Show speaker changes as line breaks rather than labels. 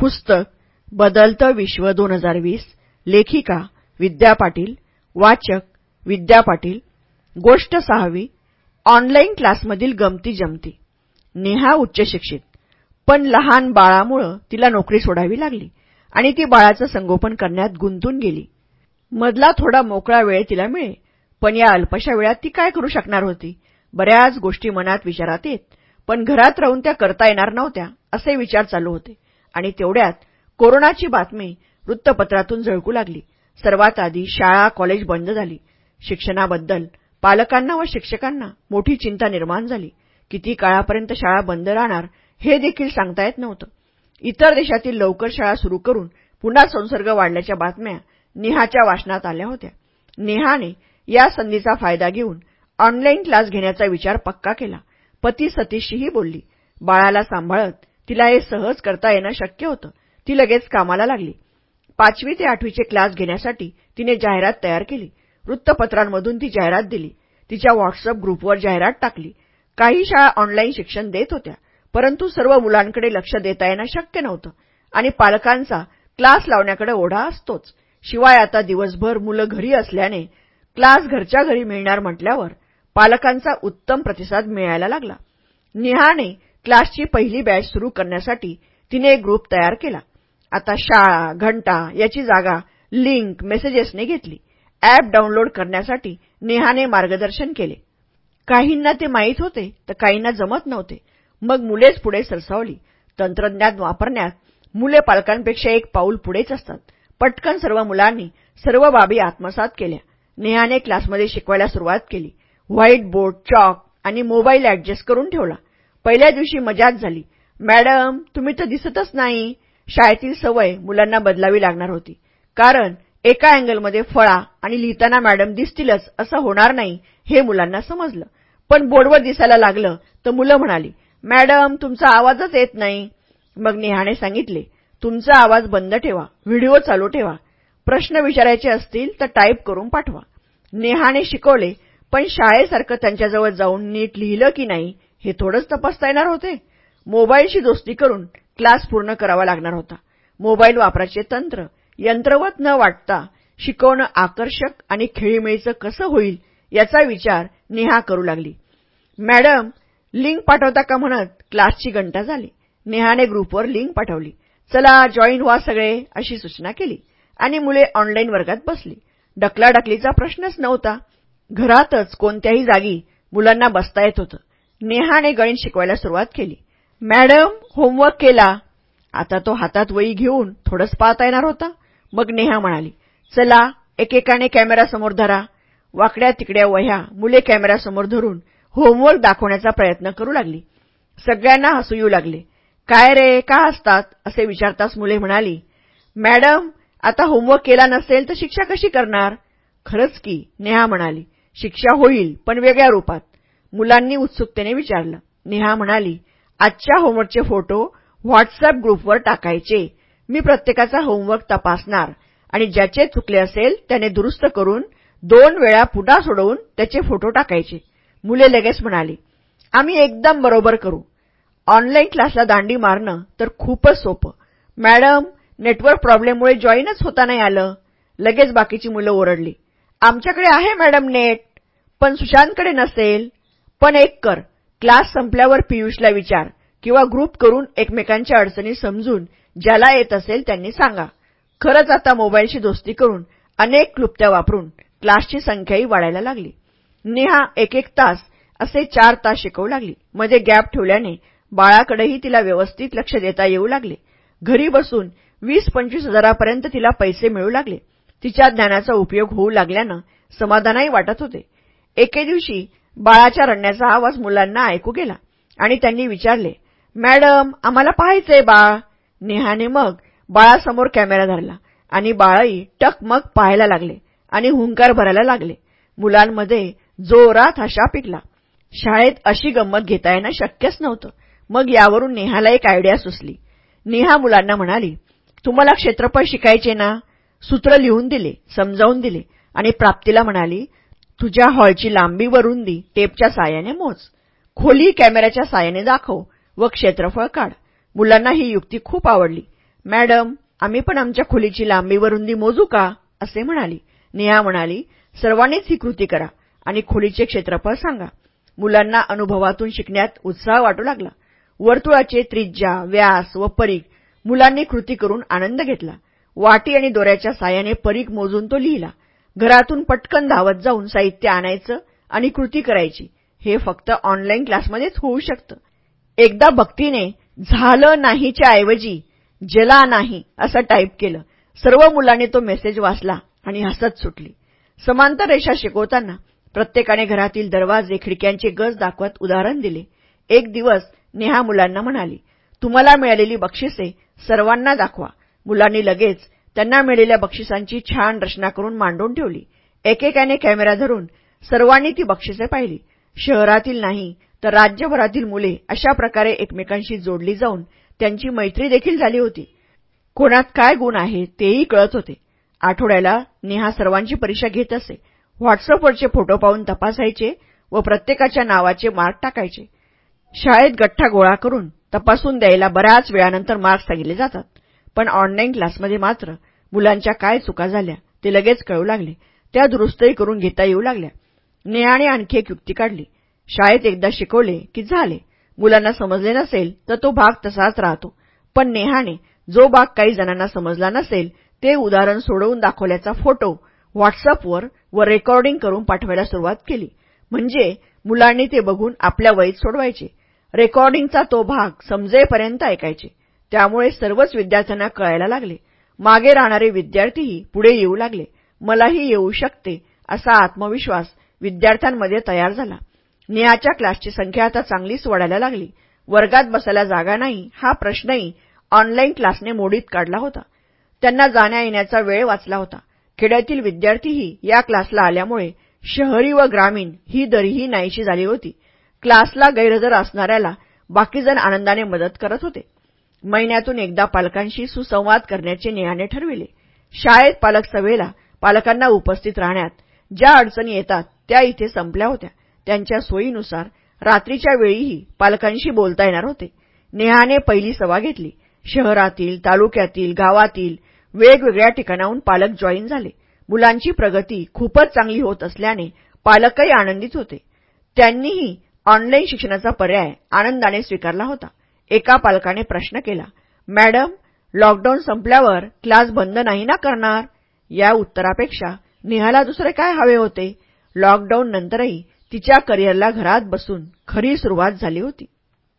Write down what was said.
पुस्तक बदलतं विश्व दोन हजार वीस लेखिका विद्या पाटील वाचक विद्या पाटील गोष्ट सहावी ऑनलाईन क्लासमधील गमती जमती. नेहा उच्च शिक्षित. पण लहान बाळामुळं तिला नोकरी सोडावी लागली आणि ती बाळाचं संगोपन करण्यात गुंतून गेली. मधला थोडा मोकळा वेळ तिला मिळे पण या अल्पशा वेळात ती काय करू शकणार होती? बऱ्याच गोष्टी मनात विचारात येत पण घरात राहून त्या करता येणार नव्हत्या असे विचार चालू होते. आणि तेवढ्यात कोरोनाची बातमी वृत्तपत्रातून झळकू लागली. सर्वात आधी शाळा कॉलेज बंद झाली. शिक्षणाबद्दल पालकांना व शिक्षकांना मोठी चिंता निर्माण झाली. किती काळापर्यंत शाळा बंद राहणार हे देखील सांगता येत नव्हतं. इतर देशातील लवकर शाळा सुरू करून पुन्हा संसर्ग वाढल्याच्या बातम्या नेहाच्या वाचनात आल्या होत्या. नेहाने या संधीचा फायदा घेऊन ऑनलाईन क्लास घेण्याचा विचार पक्का केला. पती सतीशशीही बोलली बाळाला सांभाळत तिला हे सहज करता येणं शक्य होतं. ती लगेच कामाला लागली. पाचवी ते आठवीचे क्लास घेण्यासाठी तिने जाहिरात तयार केली. वृत्तपत्रांमधून ती जाहिरात दिली. तिच्या व्हॉट्सअप ग्रुपवर जाहिरात टाकली. काही शाळा ऑनलाईन शिक्षण देत होत्या परंतु सर्व मुलांकडे लक्ष देता येणं शक्य नव्हतं आणि पालकांचा क्लास लावण्याकडे ओढा असतोच. शिवाय आता दिवसभर मुलं घरी असल्याने क्लास घरच्या घरी मिळणार म्हटल्यावर पालकांचा उत्तम प्रतिसाद मिळायला लागला. नेहाने क्लासची पहिली बॅच सुरू करण्यासाठी तिने एक ग्रुप तयार केला. आता शाळा घंटा याची जागा लिंक मेसेजेसने घेतली. ॲप डाउनलोड करण्यासाठी नेहाने मार्गदर्शन केले. काहींना ते माहीत होते तर काहींना जमत नव्हते. मग मुलेच पुढे सरसावली. तंत्रज्ञान वापरण्यात मुले पालकांपेक्षा एक पाऊल पुढेच असतात. पटकन सर्व मुलांनी सर्व बाबी आत्मसात केल्या. नेहाने क्लासमध्ये शिकवायला सुरुवात केली. व्हाईट बोर्ड चॉक आणि मोबाईल ॲडजस्ट करून ठेवला. पहिल्या दिवशी मजाच झाली. मॅडम तुम्ही तर दिसतच नाही. शाळेतील सवय मुलांना बदलावी लागणार होती. कारण एका अँगलमध्ये फळा आणि लिहिताना मॅडम दिसतीलच असं होणार नाही हे मुलांना समजलं. पण बोर्डवर दिसायला लागलं तर मुलं म्हणाली मॅडम तुमचा आवाजच येत नाही. मग नेहाने सांगितले तुमचा आवाज बंद ठेवा व्हिडिओ चालू ठेवा. प्रश्न विचारायचे असतील तर टाईप करून पाठवा. नेहाने शिकवले पण शाळेसारखं त्यांच्याजवळ जाऊन नीट लिहिलं की नाही हे थोडंच तपासता येणार होते. मोबाईलशी दोस्ती करून क्लास पूर्ण करावा लागणार होता. मोबाईल वापराचे तंत्र यंत्रवत न वाटता शिकवणं आकर्षक आणि खेळीमेळीचं कसं होईल याचा विचार नेहा करू लागली. मॅडम लिंक पाठवता का म्हणत क्लासची घंटा झाली. नेहाने ग्रुपवर लिंक पाठवली. चला जॉईन व्हा सगळे अशी सूचना केली. आणि मुले ऑनलाईन वर्गात बसली. डकलाडकलीचा प्रश्नच नव्हता. घरातच कोणत्याही जागी मुलांना बसता येत होतं. नेहाने गणित शिकवायला सुरुवात केली. मॅडम होमवर्क केला. आता तो हातात वही घेऊन थोडंच पाहता येणार होता. मग नेहा म्हणाली चला एकेकाने कॅमेरासमोर धरा. वाकड्या तिकड्या वह्या मुले कॅमेरासमोर धरून होमवर्क दाखवण्याचा प्रयत्न करू लागली. सगळ्यांना हसू येऊ लागले. काय रे का असतात असे विचारताच मुले म्हणाली मॅडम आता होमवर्क केला नसेल तर शिक्षा कशी करणार? खरंच की नेहा म्हणाली शिक्षा होईल पण वेगळ्या रूपात. मुलांनी उत्सुकतेने विचारलं. नेहा म्हणाली आजच्या होमवर्कचे फोटो व्हॉट्सअप ग्रुपवर टाकायचे. मी प्रत्येकाचा होमवर्क तपासणार आणि ज्याचे चुकले असेल त्याने दुरुस्त करून दोन वेळा पुन्हा सोडवून त्याचे फोटो टाकायचे. मुले लगेच म्हणाली आम्ही एकदम बरोबर करू. ऑनलाईन क्लासला दांडी मारणं तर खूपच सोपं. मॅडम नेटवर्क प्रॉब्लेममुळे जॉईनच होता नाही आलं. लगेच बाकीची मुलं ओरडली आमच्याकडे आहे मॅडम नेट पण सुशांतकडे नसेल. पण एक कर. क्लास संपल्यावर पियुषला विचार किंवा ग्रुप करून एकमेकांच्या अडचणी समजून ज्याला येत असेल त्यांनी सांगा. खरंच आता मोबाईलशी दोस्ती करून अनेक क्लुप्त्या वापरून क्लासची संख्याही वाढायला लागली. नेहा एक एक तास असे चार तास शिकवू लागली. मध्ये गॅप ठेवल्याने बाळाकडेही तिला व्यवस्थित लक्ष देता येऊ लागले. घरी बसून वीस पंचवीस हजारापर्यंत तिला पैसे मिळू लागले. तिच्या ज्ञानाचा उपयोग होऊ लागल्यानं समाधानही वाटत होते. एके दिवशी बाळाच्या रडण्याचा आवाज मुलांना ऐकू गेला आणि त्यांनी विचारले मॅडम आम्हाला पाहायचंय बाळ. नेहाने मग बाळासमोर कॅमेरा धरला आणि बाळही टकमक पाहायला लागले आणि हुंकार भरायला लागले. मुलांमध्ये जोरात हशा पिकला शाळेत अशी गंमत घेता येणं शक्यच नव्हतं. मग यावरून नेहाला एक आयडिया सुचली. नेहा मुलांना म्हणाली तुम्हाला क्षेत्रफळ शिकायचे ना? सूत्र लिहून दिले समजावून दिले आणि प्राप्तीला म्हणाली तुझ्या हॉलची लांबी व रुंदी टेपच्या सायाने मोज. खोली कॅमेऱ्याच्या सायाने दाखव व क्षेत्रफळ काढ. मुलांना ही युक्ती खूप आवडली. मॅडम आम्ही पण आमच्या खोलीची लांबी व रुंदी मोजू का? असे म्हणाली. नेहा म्हणाली सर्वांनीच ही कृती करा आणि खोलीचे क्षेत्रफळ सांगा. मुलांना अनुभवातून शिकण्यात उत्साह वाटू लागला. वर्तुळाचे त्रिज्या व्यास व परीख मुलांनी कृती करून आनंद घेतला. वाटी आणि दोऱ्याच्या सायाने परीख मोजून तो लिहिला. घरातून पटकन धावत जाऊन साहित्य आणायचं आणि कृती करायची. हे फक्त ऑनलाईन क्लासमध्येच होऊ शकतं. एकदा भक्तीने झालं नाहीच्या ऐवजी जला नाही असं टाईप केलं. सर्व मुलांनी तो मेसेज वाचला आणि हसत सुटली. समांतर रेषा शिकवताना प्रत्येकाने घरातील दरवाजे खिडक्यांचे गज दाखवत उदाहरण दिले. एक दिवस नेहा मुलांना म्हणाली तुम्हाला मिळालेली बक्षिसे सर्वांना दाखवा. मुलांनी लगेच त्यांना मिळालेल्या बक्षिसांची छान रचना करून मांडून ठेवली. एकेकाने कॅमेरा धरून सर्वांनी ती बक्षिसे पाहिली. शहरातील नाही तर राज्यभरातील मुले अशा प्रकारे एकमेकांशी जोडली जाऊन त्यांची मैत्री देखील झाली होती. कोणात काय गुण आहे तेही कळत होते. आठवड्याला नेहा सर्वांची परीक्षा घेत असे. व्हॉट्सअपवरचे फोटो पाहून तपासायचे व प्रत्येकाच्या नावाचे मार्क टाकायचे. शाळेत गठ्ठा गोळा करून तपासून द्यायला बऱ्याच वेळानंतर मार्क्स सांगितले जातात. पण ऑनलाईन क्लासमध्ये मात्र मुलांच्या काय चुका झाल्या ते लगेच कळू लागले. त्या दुरुस्तही करून घेता येऊ लागल्या. नेहाने आणखी एक युक्ती काढली. शाळेत एकदा शिकवले की झाले. मुलांना समजले नसेल तर तो भाग तसाच राहतो. पण नेहाने जो भाग काही जणांना समजला नसेल ते उदाहरण सोडवून दाखवल्याचा फोटो व्हॉट्सअपवर व रेकॉर्डिंग करून पाठवायला सुरुवात केली. म्हणजे मुलांनी ते बघून आपल्या वहीत सोडवायचे. रेकॉर्डिंगचा तो भाग समजेपर्यंत ऐकायचे. त्यामुळे सर्वच विद्यार्थ्यांना कळायला लागले. मागे राहणारे विद्यार्थीही पुढे येऊ लागले. मलाही येऊ शकते असा आत्मविश्वास विद्यार्थ्यांमध्ये तयार झाला. नेहाच्या क्लासची संख्या आता चांगलीच वाढायला लागली. वर्गात बसायला जागा नाही हा प्रश्नही ऑनलाईन क्लासने मोडीत काढला होता. त्यांना जाण्या येण्याचा वेळ वाचला होता. खेड्यातील विद्यार्थीही या क्लासला आल्यामुळे शहरी व ग्रामीण ही दरीही नाहीशी झाली होती. क्लासला गैरहजर असणाऱ्याला बाकीजण आनंदाने मदत करत होते. महिन्यातून एकदा पालकांशी सुसंवाद करण्याचे नेहाने ठरविले. शाळेत पालक सभेला पालकांना उपस्थित राहण्यात ज्या अडचणी येतात त्या इथे संपल्या होत्या. त्यांच्या सोयीनुसार रात्रीच्या वेळीही पालकांशी बोलता येणार होते. नेहाने पहिली सभा घेतली. शहरातील तालुक्यातील गावातील वेगवेगळ्या ठिकाणाहून पालक जॉईन झाले. मुलांची प्रगती खूपच चांगली होत असल्याने पालकही आनंदित होते. त्यांनीही ऑनलाईन शिक्षणाचा पर्याय आनंदाने स्वीकारला होता. एका पालकाने प्रश्न केला मॅडम लॉकडाऊन संपल्यावर क्लास बंद नाही ना करणार? या उत्तरापेक्षा नेहाला दुसरे काय हवे होते? लॉकडाऊन नंतरही तिच्या करिअरला घरात बसून खरी सुरुवात झाली होती.